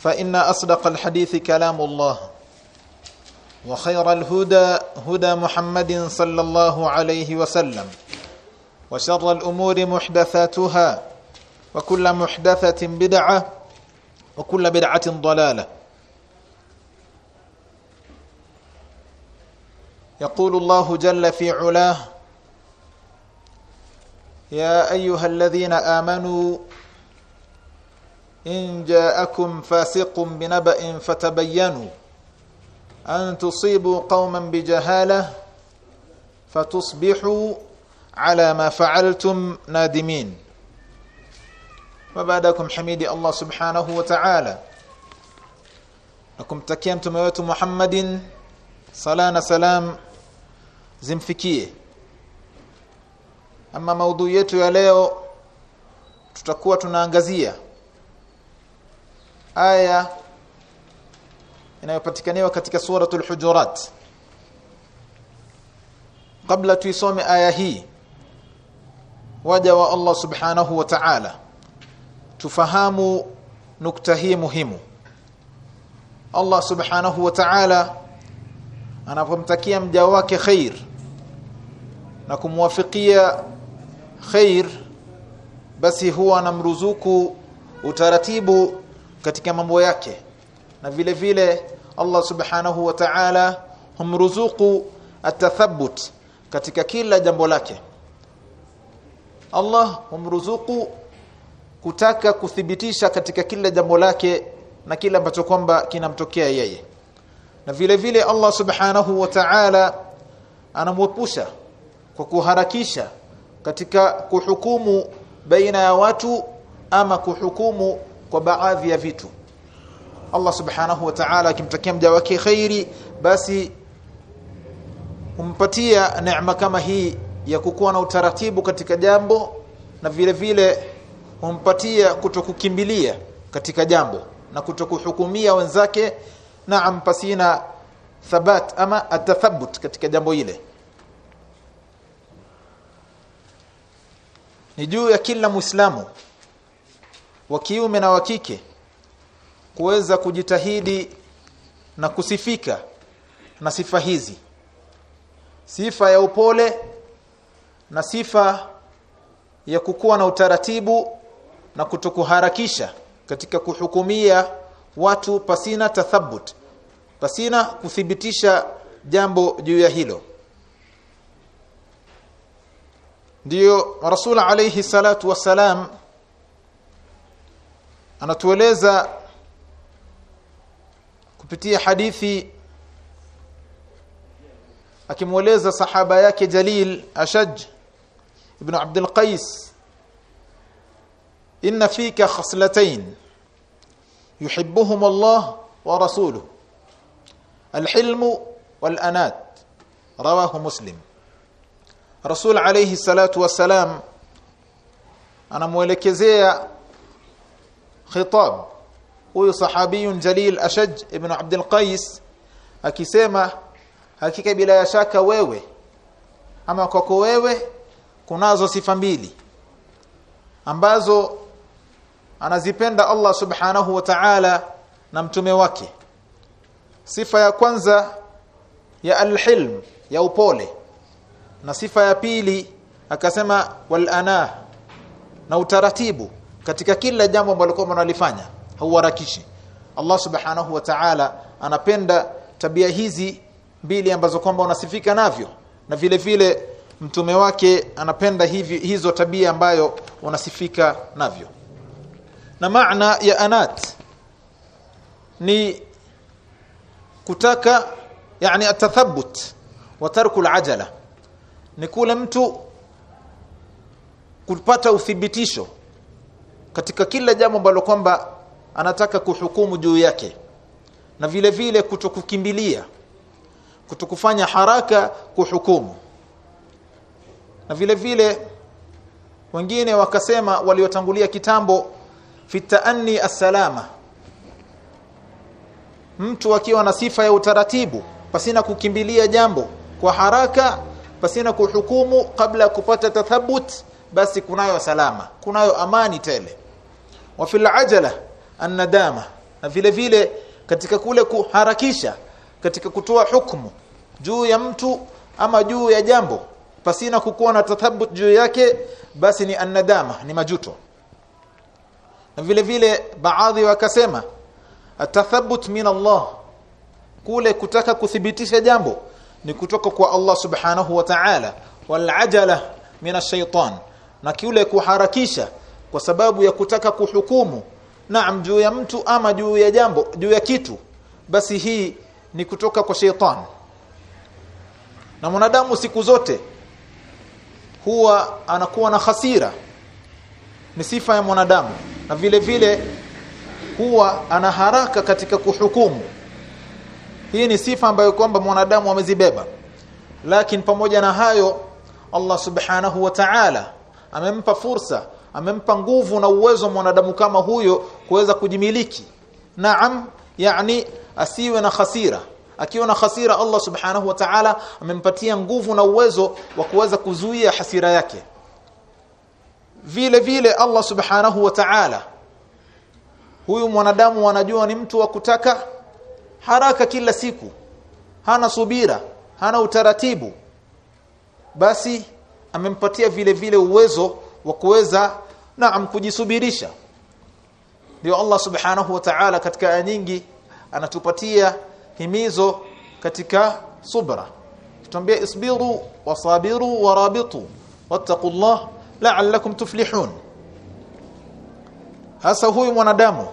فإن أصدق الحديث كلام الله وخير الهدى هدى محمد صلى الله عليه وسلم وشر الأمور محدثاتها وكل محدثة بدعة وكل بدعة ضلالة. يقول الله جل في علاه يا أيها الذين آمنوا إن جاءكم فاسق بنبأ فتبينوا أن تصيبوا قوما بجهالة فتصبحوا على ما فعلتم نادمين. وبعدكم حميدي الله سبحانه وتعالى. nakumtakia mtume wetu Muhammadin sala na salam zimfikie ama maudhui yetu ya leo tutakuwa tunaangazia aya inayopatikaniwa katika suratul hujurat. Kabla tuisome aya hii waja wa Allah subhanahu wa ta'ala tufahamu nukta hii muhimu. Allah subhanahu wa ta'ala anapomtakia mja wake khair na kumwafikia khair basi huwa anamruzuku utaratibu katika mambo yake. Na vile vile Allah subhanahu wa ta'ala humruzuku atathabbut katika kila jambo lake. Allah humruzuku kutaka kuthibitisha katika kila jambo lake na kila ambacho kwamba kinamtokea yeye. Na vile vile Allah subhanahu wa ta'ala anamwepusha kwa kuharakisha katika kuhukumu baina ya watu ama kuhukumu kwa baadhi ya vitu. Allah subhanahu wa ta'ala akimtakia mja wake khairi basi humpatia neema kama hii ya kukuwa na utaratibu katika jambo na vile vile humpatia kutokukimbilia katika jambo na kutokuhukumia wenzake na ampasina thabat ama atathabut katika jambo ile. Ni juu ya kila muislamu wa kiume na wa kike kuweza kujitahidi na kusifika na sifa hizi. Sifa ya upole na sifa ya kukuwa na utaratibu na kutokuharakisha katika kuhukumia watu pasina tathabut pasina kuthibitisha jambo juu ya hilo. Ndiyo rasul alayhi salatu wassalam anatueleza kupitia hadithi akimweleza sahaba yake jalil ashaj ibn abd alqais inna fika khaslatayn yuhibbuhum Allah wa rasuluhu الحلم والأنات رواه مسلم رسول عليه الصلاة والسلام anamwelekezea khitab. Huyu sahabiyun jalil ashaj ibn abd alqais akisema hakika bila ya shaka wewe ama kwako wewe kunazo sifa mbili ambazo anazipenda Allah subhanahu wa ta'ala na mtume wake. Sifa ya kwanza ya alhilm ya upole na sifa ya pili akasema wal ana na utaratibu katika kila jambo ambalo kwa mnalifanya hauharakishi. Allah subhanahu wa ta'ala anapenda tabia hizi mbili ambazo kwamba unasifika navyo na vile vile mtume wake anapenda hivi hizo tabia ambayo unasifika navyo. Na maana ya anat ni kutaka yani atathabut wa tarku alajala ni kule mtu kupata uthibitisho katika kila jambo ambalo kwamba anataka kuhukumu juu yake na vile vile kutokukimbilia kutokufanya haraka kuhukumu. Na vile vile wengine wakasema waliotangulia kitambo fitaanni as-salama mtu akiwa na sifa ya utaratibu pasina kukimbilia jambo kwa haraka pasina kuhukumu kabla ya kupata tathabut basi kunayo salama kunayo amani tele wa fil ajala an-nadama na vile vile katika kule kuharakisha katika kutoa hukumu juu ya mtu ama juu ya jambo. Pasina kukuwa na tathabut juu yake basi ni an-nadama ni majuto. Na vile vile baadhi wakasema atathabut min Allah kule kutaka kuthibitisha jambo ni kutoka kwa Allah subhanahu wa ta'ala wal ajala min ash-shaytan na kule kuharakisha kwa sababu ya kutaka kuhukumu. Naam juu ya mtu ama juu ya jambo juu ya kitu basi hii ni kutoka kwa sheitan na mwanadamu siku zote huwa anakuwa na hasira. Ni sifa ya mwanadamu. Na vile vile huwa ana haraka katika kuhukumu. Hii ni sifa ambayo kwamba mwanadamu amezibeba. Lakini pamoja na hayo Allah subhanahu wa ta'ala amempa fursa amempa nguvu na uwezo mwanadamu kama huyo kuweza kujimiliki. Naam yani asiwe na hasira akiwa na hasira Allah subhanahu wa ta'ala amempatia nguvu na uwezo wa kuweza kuzuia hasira yake. Vile vile Allah subhanahu wa ta'ala huyu mwanadamu anajua ni mtu wa kutaka haraka kila siku. Hana subira hana utaratibu. Basi amempatia vile vile uwezo wa kuweza naam kujisubirisha. Ndio Allah subhanahu wa ta'ala katika aya nyingi anatupatia himizo katika subra. Tuambia isbiru wasabiru warabitu wattaqullah la'allakum tuflihun. Hasa huyu mwanadamu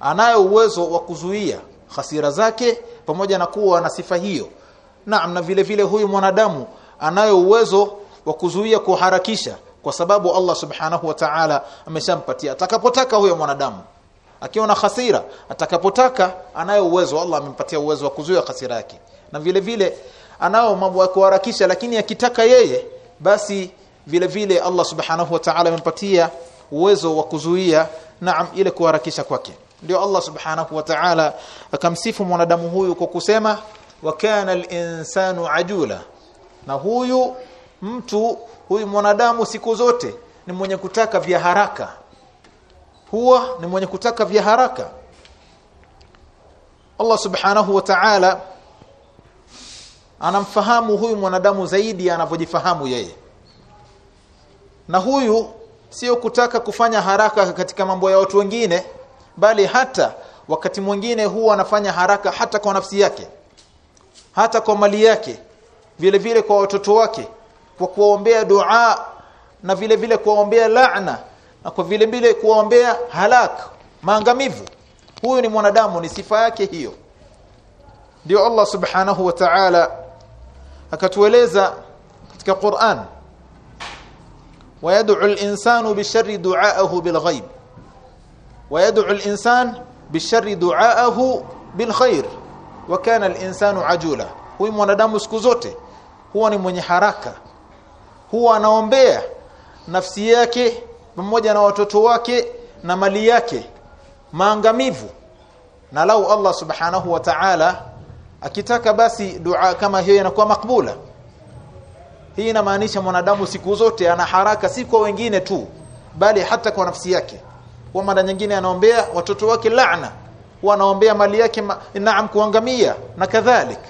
anayo uwezo wa kuzuia hasira zake pamoja na kuwa na sifa hiyo. Naam na vile vile huyu mwanadamu anayo uwezo wa kuzuia kuharakisha kwa sababu Allah subhanahu wa ta'ala ameshampatia. Atakapotaka huyo mwanadamu akiwa na hasira atakapotaka anayo uwezo Allah amempatia uwezo wa kuzuia hasira yake. Na vile vile anao mambo ya kuharakisha lakini akitaka yeye basi vile vile Allah subhanahu wa ta'ala amempatia uwezo wa kuzuia naam ile kuharakisha kwake. Ndio Allah subhanahu wa ta'ala akamsifu mwanadamu huyu kwa kusema wa kana al-insanu ajula. Na huyu mtu huyu mwanadamu siku zote ni mwenye kutaka vya haraka. Huwa ni mwenye kutaka vya haraka. Allah subhanahu wa ta'ala anamfahamu huyu mwanadamu zaidi anavyojifahamu yeye. Na huyu sio kutaka kufanya haraka katika mambo ya watu wengine bali hata wakati mwingine huwa anafanya haraka hata kwa nafsi yake hata kwa mali yake vile vile kwa watoto wake kwa kuwaombea dua na vile vile kuwaombea laana na kwa vile vile kuwaombea halak maangamivu huyu ni mwanadamu ni sifa yake hiyo ndio Allah subhanahu wa ta'ala akatueleza katika Qur'an ويدعو الإنسان بالشر دعاءه بالغيب ويدعو الإنسان بالشر دعاءه بالخير وكان الإنسان عجولا huyu mwanadamu siku zote huwa ni mwenye haraka huwa anaombea nafsi yake pamoja na watoto wake na mali yake maangamivu. Na lau Allah subhanahu wa ta'ala akitaka basi dua kama hiyo inakuwa makbula. Hii inamaanisha mwanadamu siku zote ana haraka si kwa wengine tu bali hata kwa nafsi yake. Kwa mara nyingine anaombea watoto wake laana wanaombea mali yake ma, naam kuangamia na kadhalik.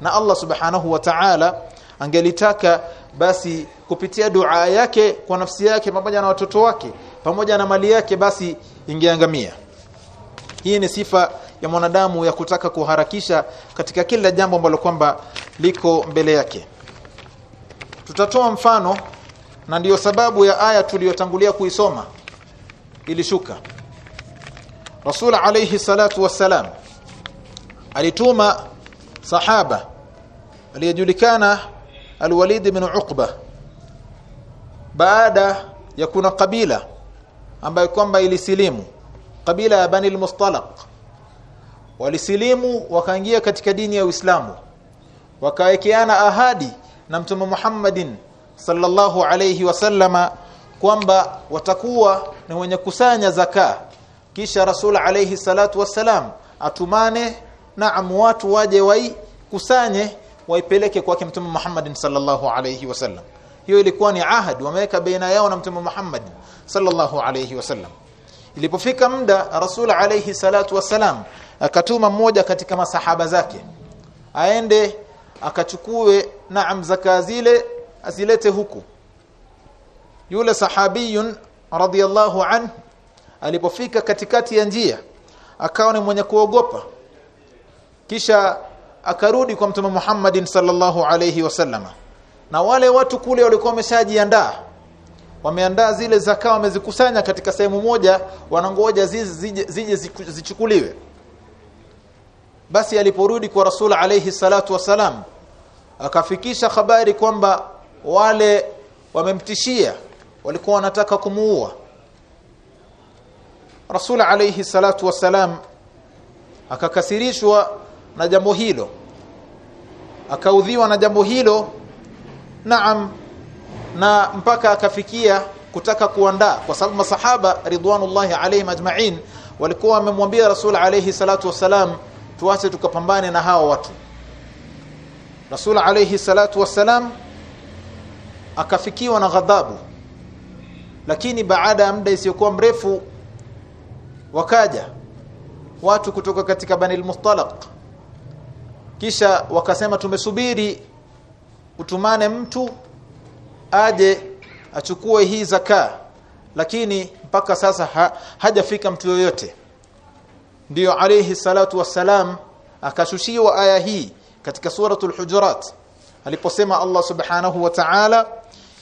Na Allah subhanahu wa ta'ala angelitaka basi kupitia dua yake kwa nafsi yake pamoja na watoto wake pamoja na mali yake basi ingeangamia hii ni sifa ya mwanadamu ya kutaka kuharakisha katika kila jambo ambalo kwamba liko mbele yake. Tutatoa mfano na ndiyo sababu ya aya tuliyotangulia kuisoma ilishuka. Rasul alayhi salatu wassalam alituma sahaba aliyejulikana Al-Walid ibn Uqba baada ya kuna kabila ambayo kwamba ilisilimu kabila ya Bani al-Mustalaq. Walisilimu wakaingia katika dini ya Uislamu wakawekeana ahadi na Mtume Muhammadin sallallahu alayhi wasallama kwamba watakuwa ni wenye kusanya zaka kisha Rasul alayhi salatu wassalam atumane na watu waje wai kusanye waipeleke kwake Mtume Muhammad sallallahu alayhi wasallam hiyo ilikuwa ni ahadi wameweka baina yao na Mtume Muhammad sallallahu alayhi wasallam ilipofika muda Rasul alayhi salatu wasalam akatuma mmoja katika masahaba zake aende akachukue naam zaka zile azilete huku. Yule sahabiyun radhiyallahu an alipofika katikati ya njia akawa ni mwenye kuogopa. Kisha akarudi kwa mtume Muhammadin sallallahu alayhi wasallama na wale watu kule walikuwa wameshajiandaa. Wameandaa zile zaka wamezikusanya katika sehemu moja wanangoja zije zije zichukuliwe. Basi aliporudi kwa rasul alayhi salatu wasalam akafikisha habari kwamba wale wamemtishia walikuwa wanataka kumuua. Rasul alayhi salatu wasalam akakasirishwa na jambo hilo akaudhiwa na jambo hilo naam na mpaka akafikia kutaka kuandaa kwa sababu masahaba ridwanullahi alayhim ajma'in walikuwa wamemwambia rasul alayhi salatu wasalam tuache tukapambane na hawa watu. Rasul alayhi salatu wasalam akafikiwa na ghadhabu. Lakini baada ya muda isiyokuwa mrefu wakaja watu kutoka katika bani al-mustalaq kisha wakasema tumesubiri utumane mtu aje achukue hii zaka lakini mpaka sasa ha, hajafika mtu yoyote. Ndiyo alayhi salatu wassalam akashushiwa aya hii katika suratul hujurat aliposema Allah subhanahu wa ta'ala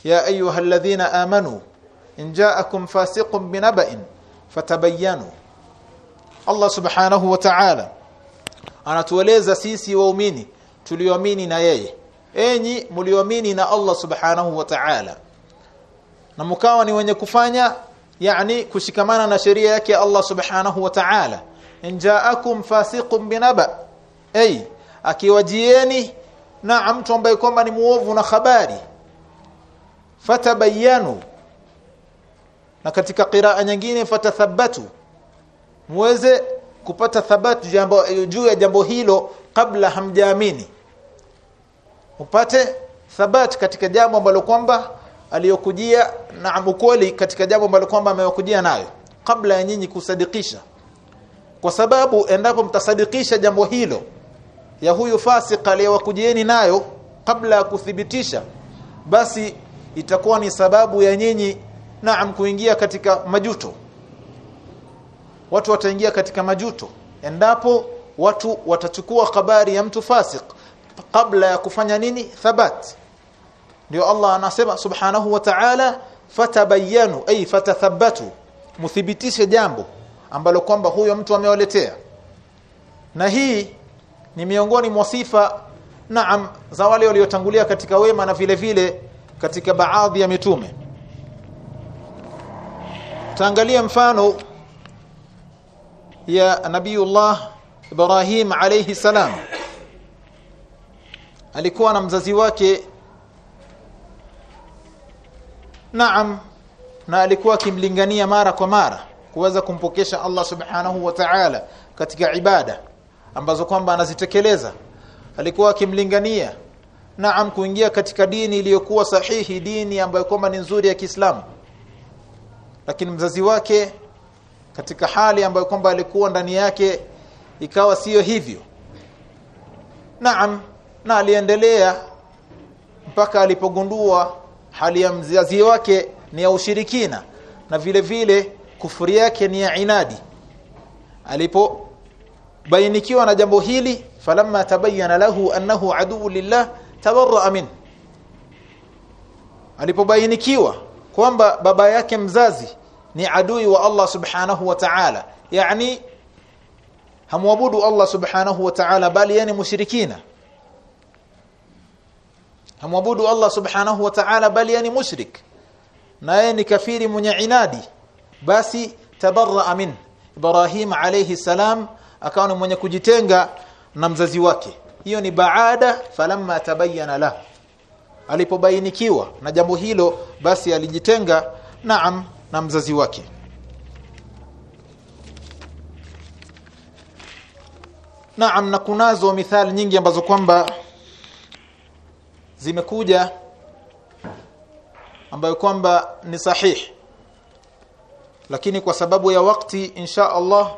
ya ayyuhalladhina amanu in ja'akum fasiqun binaba'in fatabayyanu. Allah subhanahu wa ta'ala anatueleza sisi waumini tulioamini na yeye. Enyi mlioamini na Allah subhanahu wa ta'ala. Na mkawa ni wenye kufanya yani kushikamana na sheria yake Allah subhanahu wa ta'ala. Injaakum fasiqun binaba ay akiwajieni na mtu ambaye kwamba ni muovu na habari fatabayanu na katika qiraa nyingine fatathabatu muweze kupata thabati jambo juu ya jambo hilo kabla hamjaamini. Upate thabati katika jambo ambalo kwamba aliyokujia na ukweli katika jambo ambalo kwamba amewakujia nayo kabla ya nyinyi kusadikisha. Kwa sababu endapo mtasadikisha jambo hilo ya huyu fasika aliyewakujieni nayo kabla ya kuthibitisha basi itakuwa ni sababu ya nyinyi naam kuingia katika majuto watu wataingia katika majuto. Endapo watu watachukua habari ya mtu fasik kabla ya kufanya nini? Thabat. Ndio Allah anasema subhanahu wa ta'ala fatabayanu ay fatathabatu muthibitishe jambo ambalo kwamba huyo mtu amewaletea. Na hii ni miongoni mwa sifa naam za wale waliotangulia katika wema na vile vile katika baadhi ya mitume. Taangalia mfano ya Nabiullah Ibrahim alayhi salam. Alikuwa na mzazi wake. Naam na alikuwa akimlingania mara kwa mara kuweza kumpokesha Allah Subhanahu wa Ta'ala katika ibada ambazo kwamba anazitekeleza. Alikuwa akimlingania. Naam kuingia katika dini iliyokuwa sahihi dini ambayo kwamba ni nzuri ya Kiislamu. Lakini mzazi wake katika hali ambayo kwamba alikuwa ndani yake ikawa siyo hivyo. Naam na aliendelea mpaka alipogundua hali ya mzazi wake ni ya ushirikina na vile vile kufuri yake ni ya inadi. Alipo bainikiwa na jambo hili falamma tabayyana lahu annahu aduu lillah tawarra min. Alipobainikiwa kwamba baba yake mzazi ni adui wa Allah subhanahu wa ta'ala. Yani hamwabudu Allah subhanahu wa ta'ala bali yani mushrikina. Hamwabudu Allah subhanahu wa ta'ala bali yani mushrik. Na yeye ni kafiri mwenye inadi. Basi tabarra min Ibrahim alayhi salam akawa mwenye kujitenga na mzazi wake. Hiyo ni baada falamma tabayyana la alipobainikiwa na jambo hilo basi alijitenga. Naam na mzazi wake. Naam na kunazo mithali nyingi ambazo kwamba zimekuja ambayo kwamba ni sahihi lakini kwa sababu ya wakati insha Allah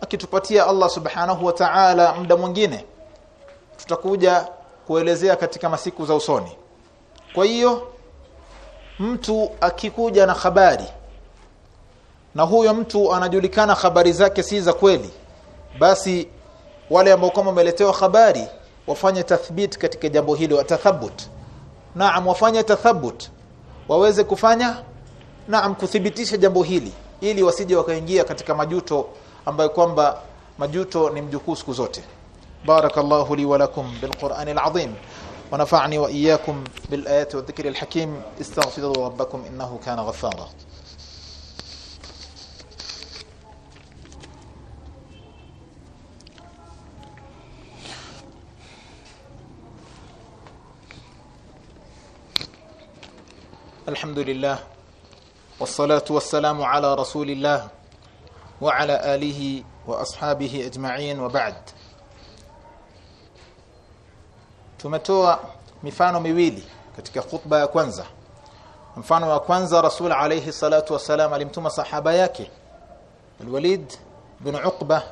akitupatia Allah subhanahu wa ta'ala muda mwingine tutakuja kuelezea katika masiku za usoni. Kwa hiyo mtu akikuja na habari na huyo mtu anajulikana habari zake si za kweli basi wale ambao kama wameletewa habari wafanye tathbit katika jambo hilo atathabut naam wafanye tathabut waweze kufanya naam kuthibitisha jambo hili ili wasije wakaingia katika majuto ambayo kwamba majuto ni mjukuu siku zote. Barakallahu li wa lakum bilqur'anil azim ونفعني وإياكم بالآيات والذكر الحكيم. استغفروا ربكم إنه كان غفارا. الحمد لله والصلاة والسلام على رسول الله وعلى آله وأصحابه أجمعين. وبعد tumetoa mifano miwili katika khutba ya kwanza. Mfano wa kwanza rasul alayhi salatu wasalam alimtuma sahaba yake alwalid bin uqba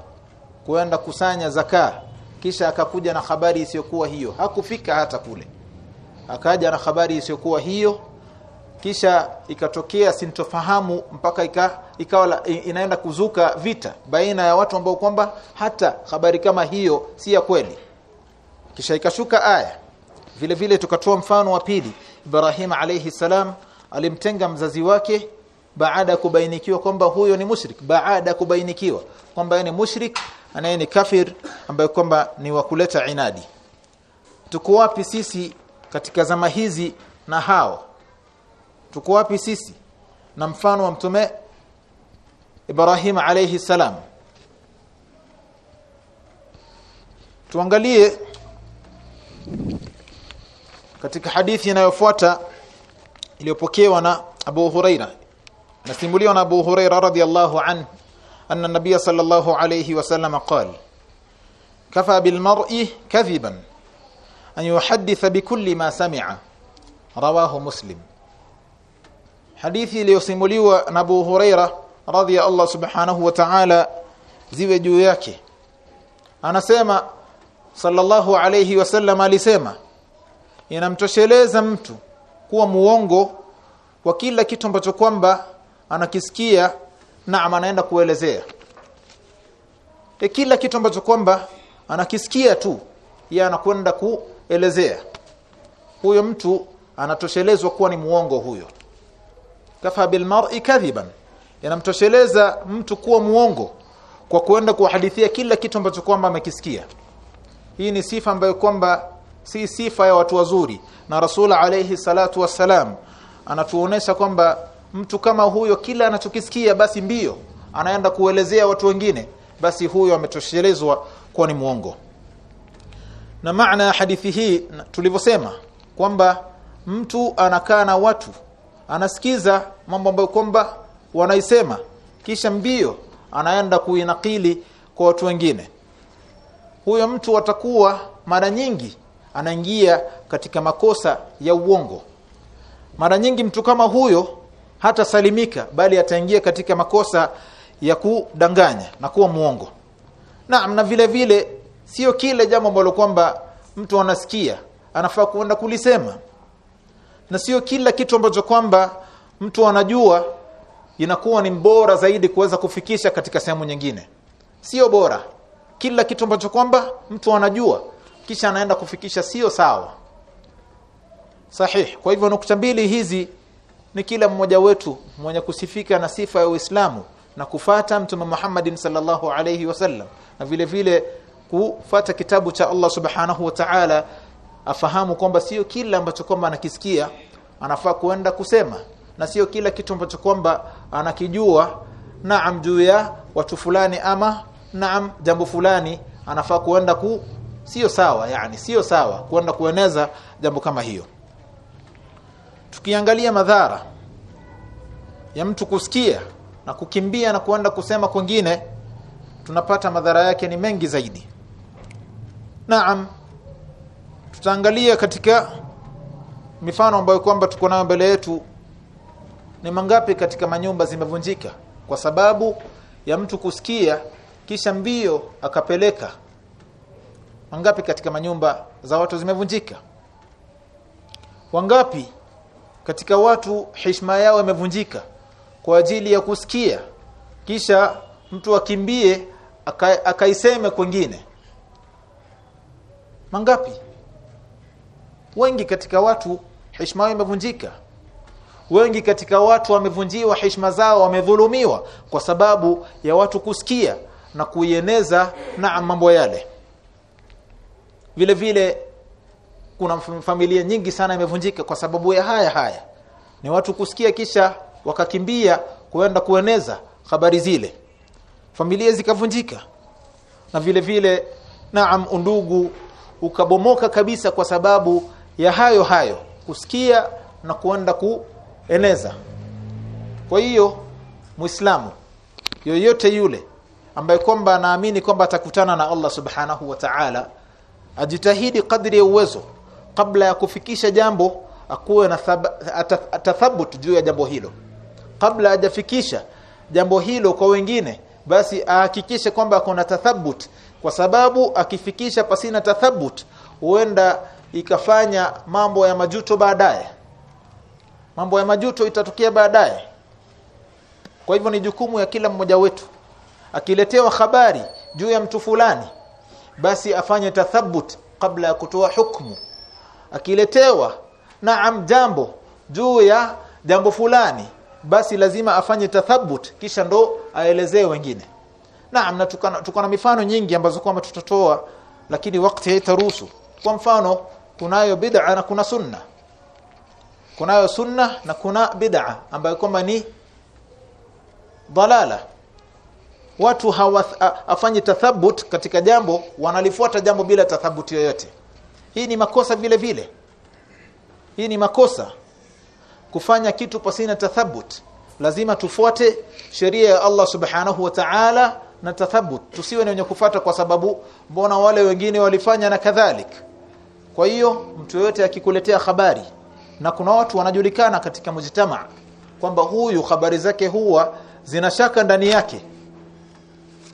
kwenda kusanya zaka. Kisha akakuja na habari isiyokuwa hiyo. Hakufika hata kule. Akaja na habari isiyokuwa hiyo. Kisha ikatokea sintofahamu mpaka ika, ikawa inaenda kuzuka vita baina ya watu ambao kwamba hata habari kama hiyo si ya kweli kisha ikashuka aya. Vile vile tukatoa mfano wa pili. Ibrahim alayhi salam alimtenga mzazi wake baada kubainikiwa kwamba huyo ni mushrik. Baada kubainikiwa kwamba ni mushrik anaye ni kafir ambaye kwamba ni wa kuleta inadi. Tuko wapi sisi katika zama hizi na hao? Tuko wapi sisi? Na mfano wa mtume Ibrahim alayhi salam. Tuangalie katika hadithi inayofuata iliyopokewa na Abu Huraira nasimuliwa na Abu Huraira radhiyallahu anhu أن النبي صلى الله عليه وسلم قال كفى بالمرء كذبا أن يحدث بكل ما سمع رواه مسلم hadithi iliyosimuliwa na Abu Huraira radhi Allah subhanahu wa ta'ala ziwe juu yake anasema sallallahu alayhi wasallam alisema inamtosheleza mtu kuwa muongo kwa kila kitu ambacho kwamba anakisikia na anaenda kuelezea. E kila kitu ambacho kwamba anakisikia tu yeye anakwenda kuelezea. Huyo mtu anatoshelezwa kuwa ni muongo huyo. Kafa bil mar'i kadhiban. Inamtosheleza mtu kuwa muongo kwa kuenda kuhadithia kila kitu ambacho kwamba amekisikia hii ni sifa ambayo kwamba si sifa ya watu wazuri. Na rasul alayhi salatu wassalam anatuonesha kwamba mtu kama huyo kila anachokisikia basi mbio. Anaenda kuelezea watu wengine basi huyo ametoshelezwa kuwa ni muongo na maana ya hadithi hii tulivyosema kwamba mtu anakaa na watu anasikiza mambo ambayo kwamba wanaisema kisha mbio anaenda kuinakili kwa watu wengine huyo mtu atakuwa mara nyingi anaingia katika makosa ya uongo. Mara nyingi mtu kama huyo hata salimika bali ataingia katika makosa ya kudanganya na kuwa muongo. Naam na vile vile sio kile jambo ambalo kwamba mtu anasikia anafaa kuenda kulisema. Na sio kila kitu ambacho kwamba mtu anajua inakuwa ni bora zaidi kuweza kufikisha katika sehemu nyingine. Sio bora kila kitu ambacho kwamba mtu anajua kisha anaenda kufikisha sio sawa. Sahih. Kwa hivyo nukta mbili hizi ni kila mmoja wetu mwenye kusifika na sifa ya Uislamu na kufata mtume Muhammadin sallallahu alayhi wasallam na vile vile kufata kitabu cha Allah subhanahu wa ta'ala afahamu kwamba sio kila ambacho kwamba anakisikia anafaa kuenda kusema na sio kila kitu ambacho kwamba anakijua naam juu ya watu fulani ama naam jambo fulani anafaa kuenda ku sio sawa yani sio sawa kuenda kueneza jambo kama hiyo. Tukiangalia madhara ya mtu kusikia na kukimbia na kuenda kusema kwingine tunapata madhara yake ni mengi zaidi. Naam tutaangalia katika mifano ambayo kwamba tuko nayo mbele yetu ni mangapi katika manyumba zimevunjika? Kwa sababu ya mtu kusikia kisha mbio akapeleka. Wangapi katika manyumba za watu zimevunjika? Wangapi katika watu heshima yao imevunjika kwa ajili ya kusikia? Kisha mtu akimbie akaiseme kwingine mangapi? Wengi katika watu heshima yao imevunjika. Wengi katika watu wamevunjiwa heshima zao wamedhulumiwa kwa sababu ya watu kusikia na kuieneza na mambo yale. Vile vile kuna familia nyingi sana imevunjika kwa sababu ya haya haya. Ni watu kusikia kisha wakakimbia kuenda kueneza habari zile. Familia zikavunjika. Na vile vile naam undugu ukabomoka kabisa kwa sababu ya hayo hayo kusikia na kuenda kueneza. Kwa hiyo muislamu yoyote yule ambaye kwamba anaamini kwamba atakutana na Allah subhanahu wa ta'ala ajitahidi kadri ya uwezo kabla ya kufikisha jambo akuwe na atathabut juu ya jambo hilo. Kabla hajafikisha jambo hilo kwa wengine basi ahakikishe kwamba kuna tathabut kwa sababu akifikisha pasina tathabut huenda ikafanya mambo ya majuto baadaye. Mambo ya majuto itatokea baadaye. Kwa hivyo ni jukumu ya kila mmoja wetu akiletewa habari juu ya mtu fulani basi afanye tathabut kabla ya kutoa hukumu akiletewa naam jambo juu ya jambo fulani basi lazima afanye tathabut kisha ndo aelezee wengine. Naam na tuko na mifano nyingi ambazo kwamba tutatoa lakini wakati haitaruhusu. Kwa mfano kunayo bid'a na kuna sunna. Kunayo sunna na kuna bid'a ambayo kwamba ni dalala watu hawafanyi tathabut katika jambo wanalifuata jambo bila tathabuti yoyote. Hii ni makosa vile vile. Hii ni makosa. Kufanya kitu pasina tathabut lazima tufuate sheria ya Allah subhanahu wa ta'ala na tathabut. Tusiwe wenye kufuata kwa sababu mbona wale wengine walifanya na kadhalik. Kwa hiyo mtu yote akikuletea habari na kuna watu wanajulikana katika mujtama kwamba huyu habari zake huwa zinashaka ndani yake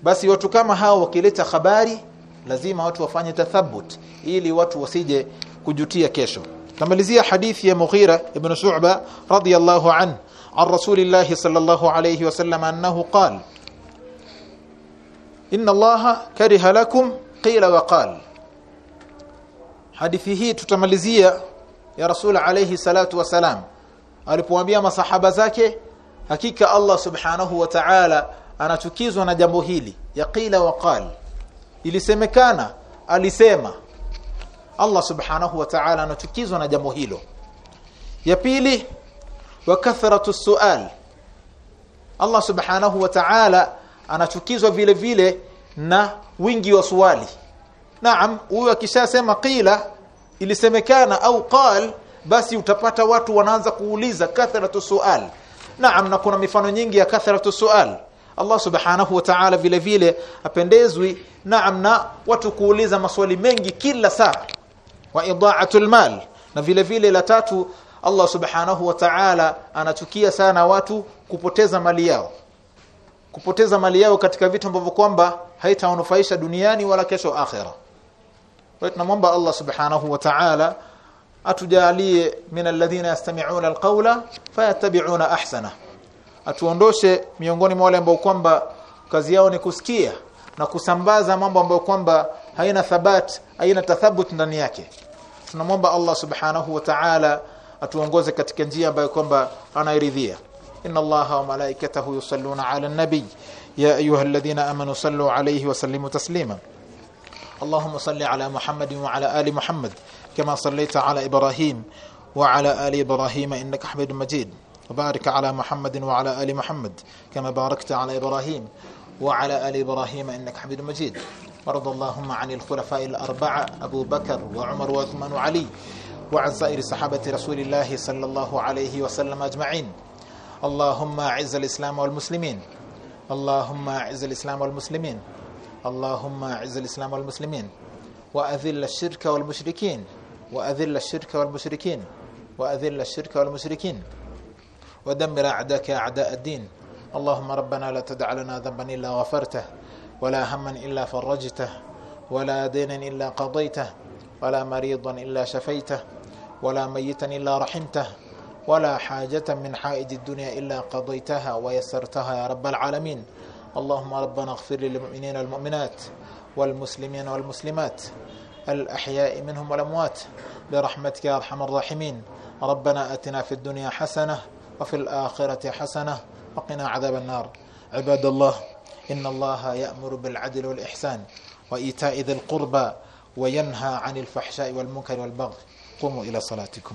basi watu kama hao wakileta habari lazima watu wafanye tathabut ili watu wasije kujutia kesho tamalizia hadithi ya Mughira ibn Shu'ba radiyallahu an رسول الله صلى الله عليه وسلم أنه قال إن الله كره لكم قيل وقال hadithi hii tutamalizia ya rasul alayhi salatu wasalam alipowaambia masahaba zake hakika Allah subhanahu wa ta'ala anachukizwa na jambo hili. Ya qila wa qal. Ilisemekana alisema. Allah subhanahu wa ta'ala anachukizwa na jambo hilo. Ya pili wa kathratu sual. Allah subhanahu wa ta'ala anachukizwa vile vile na wingi wa swali. Naam huyo akishasema qila ilisemekana au qal basi utapata watu wanaanza kuuliza kathratu sual. Naam na kuna mifano nyingi ya kathratu sual Allah subhanahu wa ta'ala vile vile apendezwi naam na watu kuuliza maswali mengi kila saa. Wa ida'atul mal. Na vile vile la tatu Allah subhanahu wa ta'ala anachukia sana watu kupoteza mali yao. Kupoteza mali yao katika vitu ambavyo kwamba haitawanufaisha duniani wala kesho akhera. Kwa tunamwomba Allah subhanahu wa ta'ala atujalie min alladhina yastami'una alqawla fayattabi'una ahsana atuondoshe miongoni mwa wale ambao kwamba kazi yao ni kusikia na kusambaza mambo ambayo kwamba haina thabat haina tathabut ndani yake tunamwomba Allah subhanahu wa ta'ala atuongoze katika njia ambayo kwamba anairidhia inna allaha wa malaikatahu yusalluna ala nabiy ya ayyuhalladhina amanu sallu alayhi wa sallimu taslima اللهم صل على محمد وعلى ال محمد كما صليت على ابراهيم وعلى ال ابراهيم انك حميد مجيد وبارك على محمد وعلى آل محمد كما باركت على إبراهيم وعلى آل إبراهيم إنك حميد مجيد. وارض اللهم عن الخلفاء الأربعة أبو بكر وعمر وعثمان وعلي وعن سائر صحابة رسول الله صلى الله عليه وسلم أجمعين. اللهم أعز الإسلام والمسلمين. اللهم أعز الإسلام والمسلمين. اللهم أعز الإسلام والمسلمين. وأذل الشرك والمشركين. وأذل الشرك والمشركين. وأذل الشرك والمشركين. ودمر أعداءك أعداء الدين. اللهم ربنا لا تدع لنا ذنبا إلا غفرته ولا هما إلا فرجته ولا دينا إلا قضيته ولا مريضا إلا شفيته ولا ميتا إلا رحمته ولا حاجة من حائج الدنيا إلا قضيتها ويسرتها يا رب العالمين. اللهم ربنا اغفر للمؤمنين والمؤمنات والمسلمين والمسلمات الأحياء منهم والأموات برحمتك يا أرحم الراحمين. ربنا أتنا في الدنيا حسنة وفي الآخرة حسنة وقنا عذاب النار. عباد الله إن الله يأمر بالعدل والإحسان وإيتاء ذي القربى وينهى عن الفحشاء والمنكر والبغي. قوموا إلى صلاتكم.